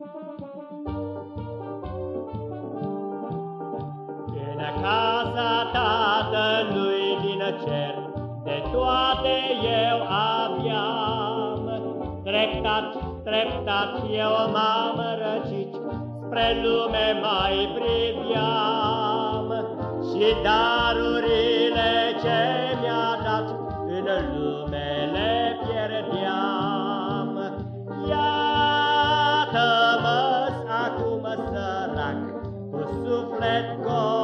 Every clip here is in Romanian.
În casa Tatălui din cer, de toate eu aveam, Treptat, treptat eu m-am răcit, spre lume mai priveam, Și darurile ce mi-a dat în lume le pierdeam. Suflet gol,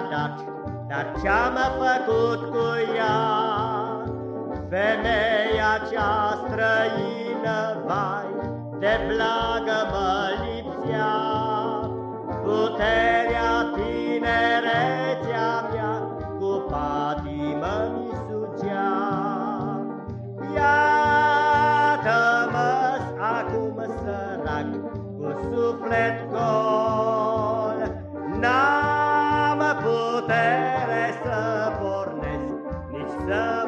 mi-a dat, dar ce-am făcut cu ea? Femeia cea străină, vai, de blagă mă lipsea. Puterea tinerețea mea, cu patimă mi sugea. Iată-mă acum sărac, cu suflet gol, putere să pornesc, nici să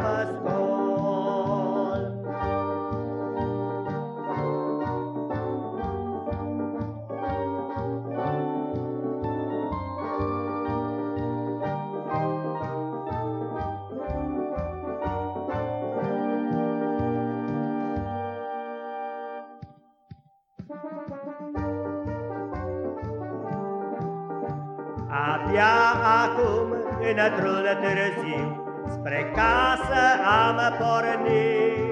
mă scol. Abia acum, într-un târziu, Spre casă am pornit.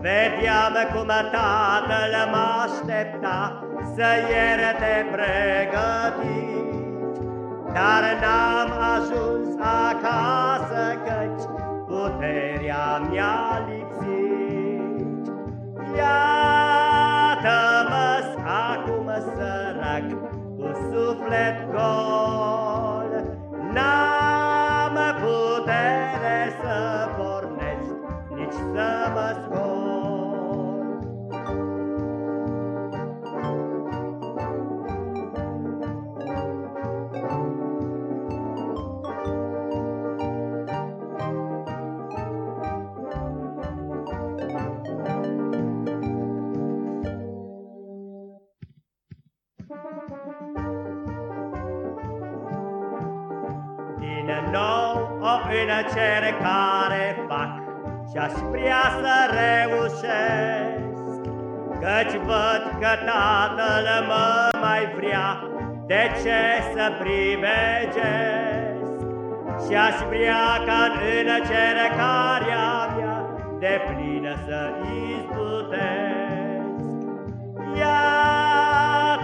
Vedeam cum tatăl mă aștepta Să ierte pregătit. Dar n-am ajuns acasă Căci puterea mi-a lipsit. Iată-mă acum sărac, cu suflet gol, o încercare fac Și-aș vrea să reușesc. Căci văd că tatăl mă mai vrea De ce să privegesc? Și-aș vrea ca în încercarea mea De plină să izbutesc. Iată-mă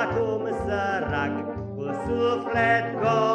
acum sărac cu suflet gol,